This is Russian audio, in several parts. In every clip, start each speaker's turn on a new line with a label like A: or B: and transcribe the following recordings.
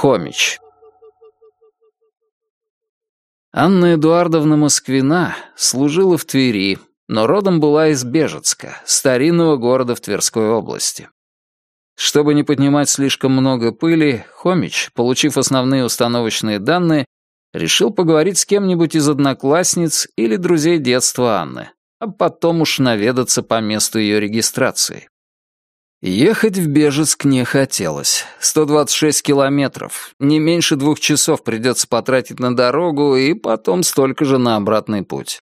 A: Хомич. Анна Эдуардовна Москвина служила в Твери, но родом была из Бежецка, старинного города в Тверской области. Чтобы не поднимать слишком много пыли, Хомич, получив основные установочные данные, решил поговорить с кем-нибудь из одноклассниц или друзей детства Анны, а потом уж наведаться по месту ее регистрации. Ехать в Бежецк не хотелось. 126 километров. Не меньше двух часов придется потратить на дорогу и потом столько же на обратный путь.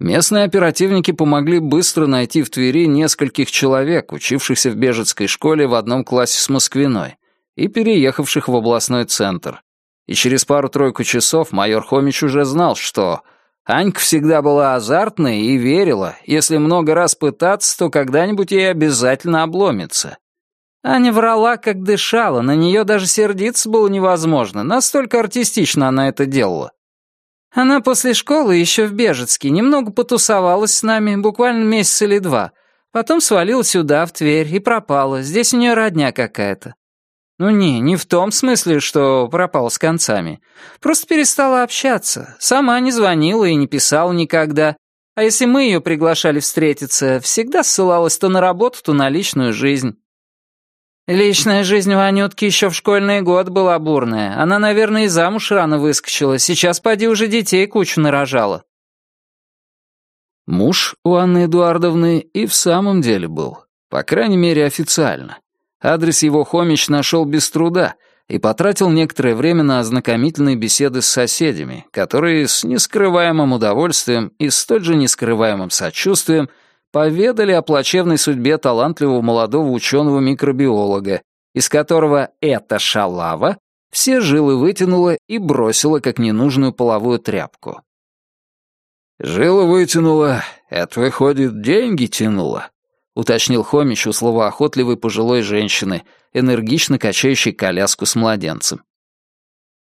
A: Местные оперативники помогли быстро найти в Твери нескольких человек, учившихся в Бежецкой школе в одном классе с Москвиной и переехавших в областной центр. И через пару-тройку часов майор Хомич уже знал, что Анька всегда была азартной и верила, если много раз пытаться, то когда-нибудь ей обязательно обломится. Аня врала, как дышала, на нее даже сердиться было невозможно, настолько артистично она это делала. Она после школы еще в Бежецке немного потусовалась с нами, буквально месяц или два. Потом свалила сюда, в Тверь, и пропала. Здесь у нее родня какая-то. Ну не, не в том смысле, что пропал с концами. Просто перестала общаться. Сама не звонила и не писала никогда. А если мы ее приглашали встретиться, всегда ссылалась то на работу, то на личную жизнь. Личная жизнь у Анютки еще в школьный год была бурная. Она, наверное, и замуж рано выскочила. Сейчас, поди, уже детей кучу нарожала. Муж у Анны Эдуардовны и в самом деле был. По крайней мере, официально. Адрес его Хомич нашел без труда и потратил некоторое время на ознакомительные беседы с соседями, которые с нескрываемым удовольствием и столь же нескрываемым сочувствием поведали о плачевной судьбе талантливого молодого ученого-микробиолога, из которого эта шалава все жилы вытянула и бросила как ненужную половую тряпку. «Жилы вытянула, это, выходит, деньги тянула», — уточнил Хомич у словоохотливой пожилой женщины, энергично качающей коляску с младенцем.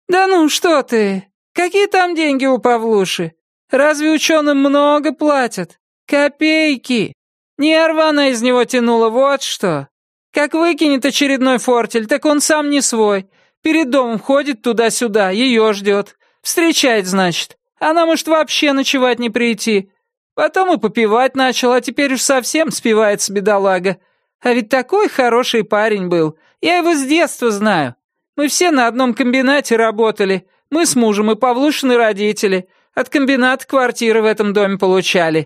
B: «Да ну, что ты! Какие там деньги у Павлуши? Разве ученым много платят? Копейки! Нервы она из него тянула, вот что! Как выкинет очередной фортель, так он сам не свой. Перед домом ходит туда-сюда, ее ждет. Встречает, значит. Она может вообще ночевать не прийти. Потом и попивать начал, а теперь уж совсем спивается бедолага. А ведь такой хороший парень был. Я его с детства знаю. Мы все на одном комбинате работали. Мы с мужем и Павлушины родители. От комбината квартиры в этом доме получали.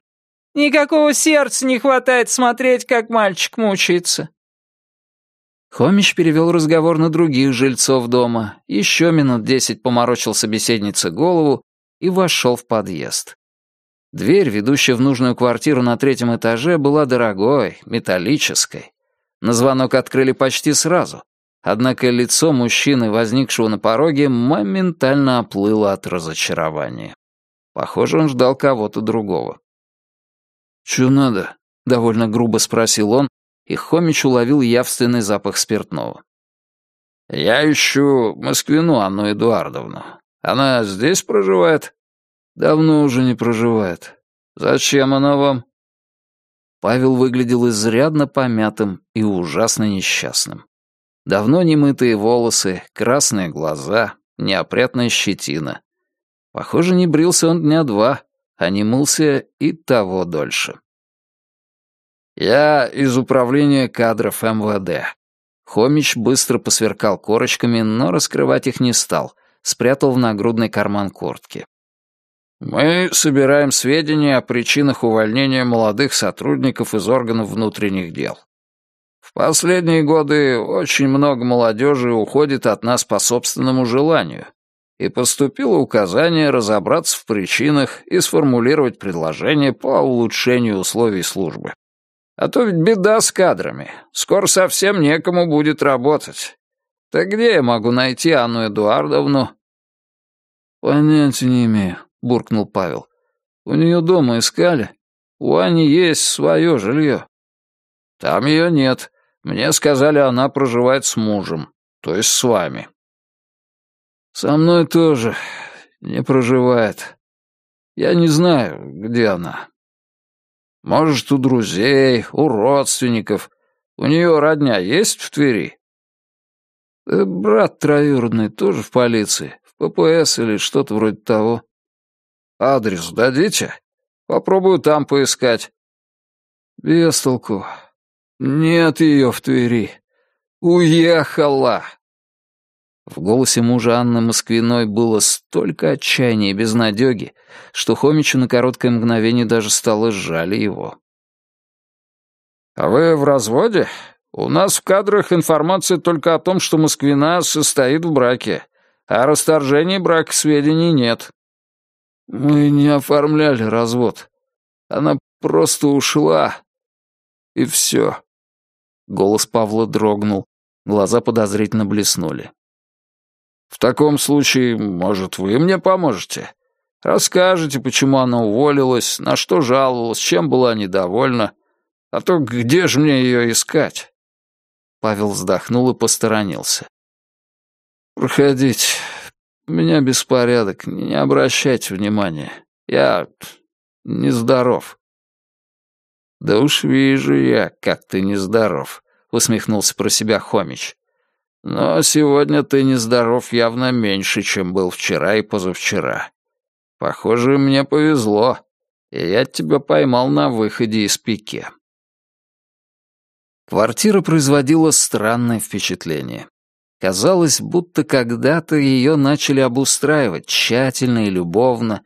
B: Никакого сердца не хватает смотреть, как мальчик мучается».
A: Хомич перевел разговор на других жильцов дома, еще минут десять поморочил собеседнице голову и вошел в подъезд. Дверь, ведущая в нужную квартиру на третьем этаже, была дорогой, металлической. На звонок открыли почти сразу. Однако лицо мужчины, возникшего на пороге, моментально оплыло от разочарования. Похоже, он ждал кого-то другого. «Чё надо?» — довольно грубо спросил он, и Хомич уловил явственный запах спиртного. «Я ищу Москвину Анну Эдуардовну. Она здесь проживает?» Давно уже не проживает. Зачем она вам?» Павел выглядел изрядно помятым и ужасно несчастным. Давно немытые волосы, красные глаза, неопрятная щетина. Похоже, не брился он дня два, а не мылся и того дольше. «Я из управления кадров МВД». Хомич быстро посверкал корочками, но раскрывать их не стал, спрятал в нагрудный карман куртки. Мы собираем сведения о причинах увольнения молодых сотрудников из органов внутренних дел. В последние годы очень много молодежи уходит от нас по собственному желанию, и поступило указание разобраться в причинах и сформулировать предложение по улучшению условий службы. А то ведь беда с кадрами. Скоро совсем некому будет работать. Так где я могу найти Анну Эдуардовну? Понятия не имею. — буркнул Павел. «У нее дома искали. У Ани есть свое жилье». «Там ее нет. Мне сказали, она проживает с мужем, то есть с вами». «Со мной тоже не проживает. Я не знаю, где она. Может, у друзей, у родственников. У нее родня есть в Твери?» Э, брат троюродный тоже в полиции, в ППС или что-то вроде того. Адрес дадите? Попробую там поискать. Без толку. Нет ее в Твери. Уехала. В голосе мужа Анны Москвиной было столько отчаяния и безнадёги, что Хомичу на короткое мгновение даже стало жаль его. «А вы в разводе? У нас в кадрах информация только о том, что Москвина состоит в браке, а о расторжении брака сведений нет». «Мы не оформляли развод. Она просто ушла. И все». Голос Павла дрогнул, глаза подозрительно блеснули. В таком случае, может, вы мне поможете? Расскажете, почему она уволилась, на что жаловалась, чем была недовольна. А то где же мне ее искать?» Павел вздохнул и посторонился. «Проходите. У меня беспорядок, не обращайте внимания. Я нездоров». «Да уж вижу я, как ты нездоров», — усмехнулся про себя Хомич. Но сегодня ты нездоров явно меньше, чем был вчера и позавчера. Похоже, мне повезло, и я тебя поймал на выходе из пике. Квартира производила странное впечатление. Казалось, будто когда-то ее начали обустраивать тщательно и любовно,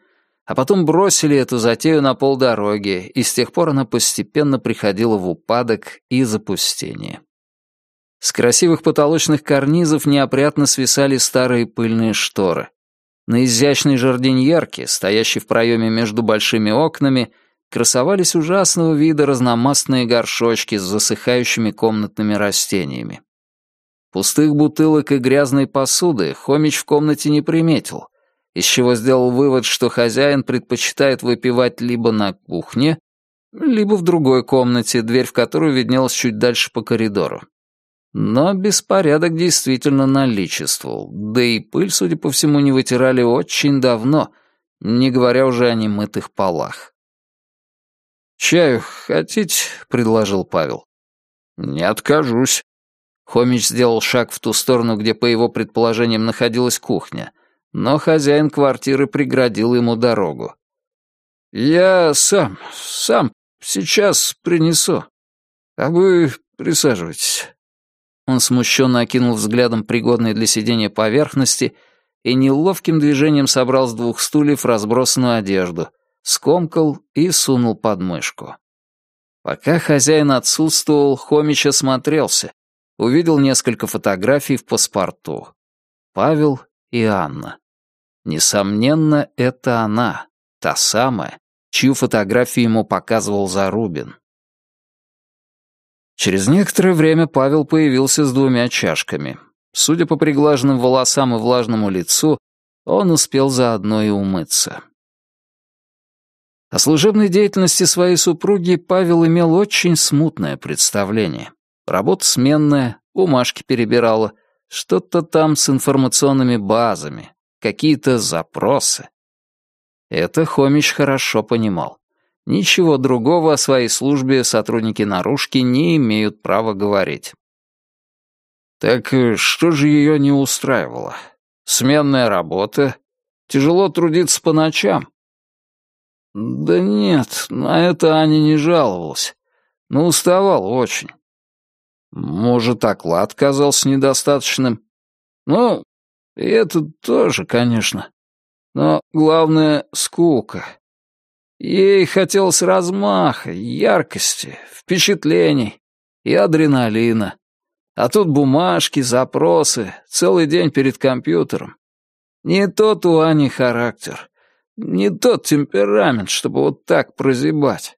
A: а потом бросили эту затею на полдороги, и с тех пор она постепенно приходила в упадок и запустение. С красивых потолочных карнизов неопрятно свисали старые пыльные шторы. На изящной жардиньерке, стоящей в проеме между большими окнами, красовались ужасного вида разномастные горшочки с засыхающими комнатными растениями. Пустых бутылок и грязной посуды Хомич в комнате не приметил, из чего сделал вывод, что хозяин предпочитает выпивать либо на кухне, либо в другой комнате, дверь в которую виднелась чуть дальше по коридору. Но беспорядок действительно наличествовал, да и пыль, судя по всему, не вытирали очень давно, не говоря уже о немытых полах. «Чаю хотите?» — предложил Павел. «Не откажусь». Хомич сделал шаг в ту сторону, где, по его предположениям, находилась кухня, но хозяин квартиры преградил ему дорогу. «Я сам, сам сейчас принесу. А вы присаживайтесь». Он смущенно окинул взглядом пригодные для сидения поверхности и неловким движением собрал с двух стульев разбросанную одежду, скомкал и сунул под мышку. Пока хозяин отсутствовал, Хомич осмотрелся, увидел несколько фотографий в паспорту. Павел и Анна. Несомненно, это она, та самая, чью фотографию ему показывал Зарубин. Через некоторое время Павел появился с двумя чашками. Судя по приглаженным волосам и влажному лицу, он успел заодно и умыться. О служебной деятельности своей супруги Павел имел очень смутное представление. Работа сменная, бумажки перебирала, что-то там с информационными базами, какие-то запросы. Это Хомич хорошо понимал. Ничего другого о своей службе сотрудники наружки не имеют права говорить. Так э, что же ее не устраивало? Сменная работа? Тяжело трудиться по ночам? Да нет, на это Аня не жаловалась. Но уставал очень. Может, оклад казался недостаточным? Ну, и это тоже, конечно. Но главное — скука. Ей хотелось размаха, яркости, впечатлений и адреналина. А тут бумажки, запросы, целый день перед компьютером. Не тот у Ани характер, не тот темперамент, чтобы вот так прозябать.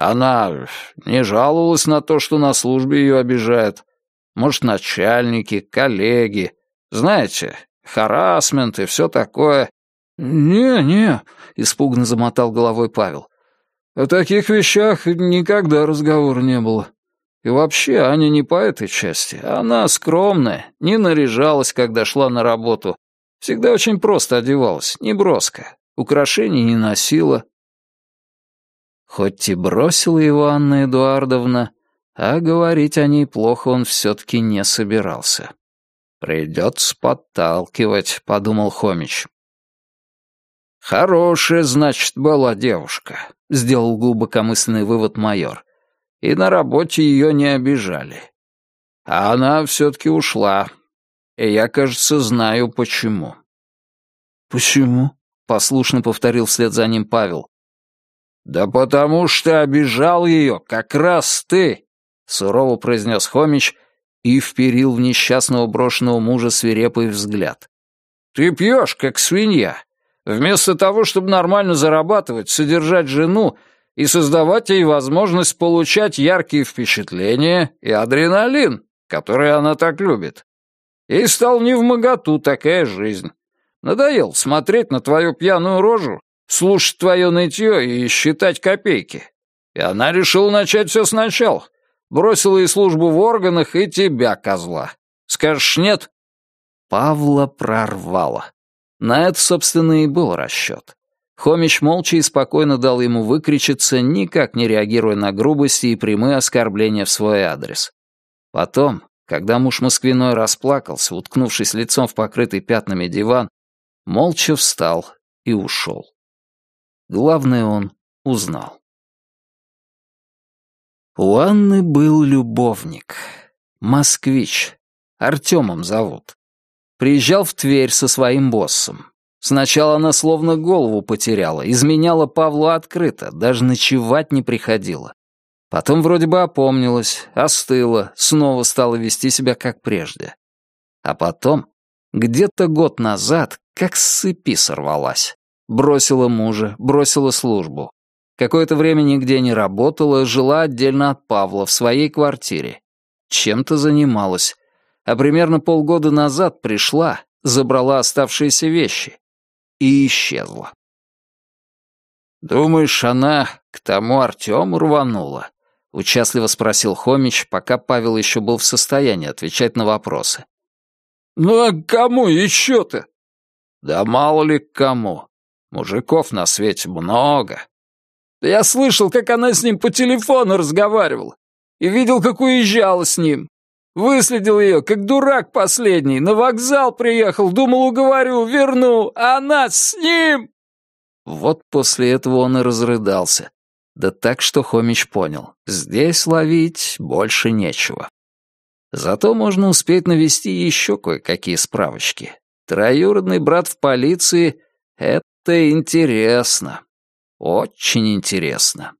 A: Она не жаловалась на то, что на службе ее обижают. Может, начальники, коллеги. Знаете, харасмент и все такое. «Не, не», — испуганно замотал головой Павел. «О таких вещах никогда разговора не было. И вообще, Аня не по этой части. Она скромная, не наряжалась, когда шла на работу. Всегда очень просто одевалась, не броско. Украшений не носила». Хоть и бросила его Анна Эдуардовна, А говорить о ней плохо он все-таки не собирался. «Придется подталкивать», — подумал Хомич. «Хорошая, значит, была девушка», — сделал глубокомысленный вывод майор. «И на работе ее не обижали. А она все-таки ушла. И я, кажется, знаю, почему».
B: «Почему?»
A: — послушно повторил вслед за ним Павел. «Да потому что обижал ее как раз ты», — сурово произнес Хомич и вперил в несчастного брошенного мужа свирепый взгляд. «Ты пьешь, как свинья. Вместо того, чтобы нормально зарабатывать, содержать жену и создавать ей возможность получать яркие впечатления и адреналин, который она так любит. Ей стал не в моготу такая жизнь. Надоел смотреть на твою пьяную рожу слушать твое нытье и считать копейки. И она решила начать все сначала. Бросила и службу в органах, и тебя, козла. Скажешь нет?» Павла прорвало. На это, собственно, и был расчет. Хомич молча и спокойно дал ему выкричиться, никак не реагируя на грубости и прямые оскорбления в свой адрес. Потом, когда муж Москвиной расплакался, уткнувшись лицом в покрытый пятнами диван, молча встал и ушел. Главное он узнал. У Анны был любовник. Москвич. Артемом зовут. Приезжал в Тверь со своим боссом. Сначала она словно голову потеряла, изменяла Павлу открыто, даже ночевать не приходила. Потом вроде бы опомнилась, остыла, снова стала вести себя как прежде. А потом, где-то год назад, как с цепи сорвалась. Бросила мужа, бросила службу. Какое-то время нигде не работала, жила отдельно от Павла в своей квартире. Чем-то занималась. А примерно полгода назад пришла, забрала оставшиеся вещи и исчезла. «Думаешь, она к тому Артему рванула?» — участливо спросил Хомич, пока Павел еще был в состоянии отвечать на вопросы. «Ну а кому еще-то?» «Да мало ли к кому. Мужиков на свете много. Я слышал, как она с ним по телефону разговаривала. И видел, как уезжала с ним. Выследил ее, как дурак последний. На вокзал приехал, думал, уговорю, верну. А она с ним... Вот после этого он и разрыдался. Да так, что Хомич понял. Здесь ловить больше нечего. Зато можно успеть навести еще кое-какие справочки. Троюродный брат в полиции — это интересно. Очень интересно.